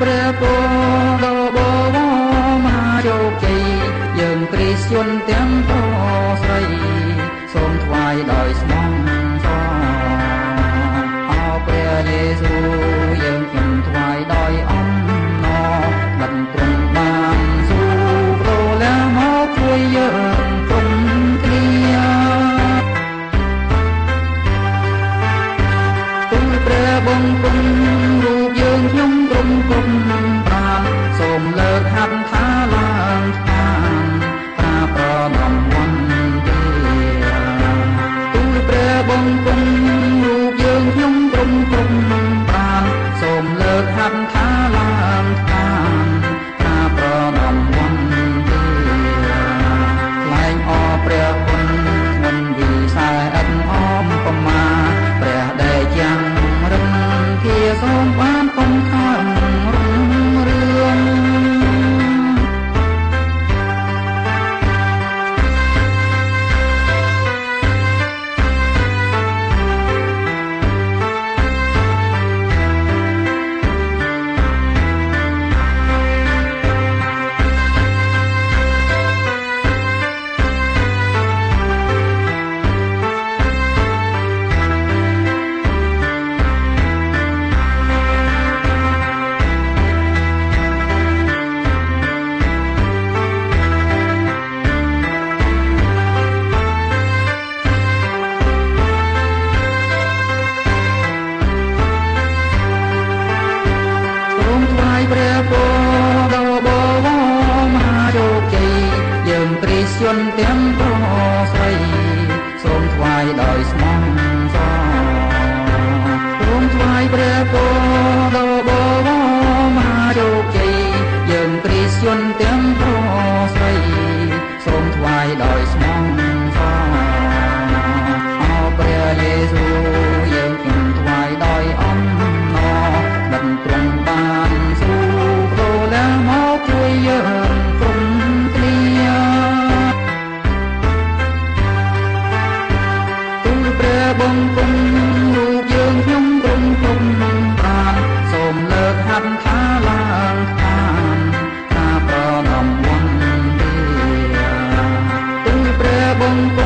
ព្រះពរដ៏បវរមហាជោគជ័យយើងគ្រីស្ទជនទាំងតស្រីសូមថ្វាយដោយស្ម ព្រះពរដ៏បវរមហាជោគជ័យយើងគ្រីស្ទានទាំង ព្រះបង្គំរូបយើងខ្ញុំព្រំព្រំនឹងប្រាណសូមលើកហាត់ថាឡើងខានថាប្រណមវណ្ណទេទូលព្រះបង្គំ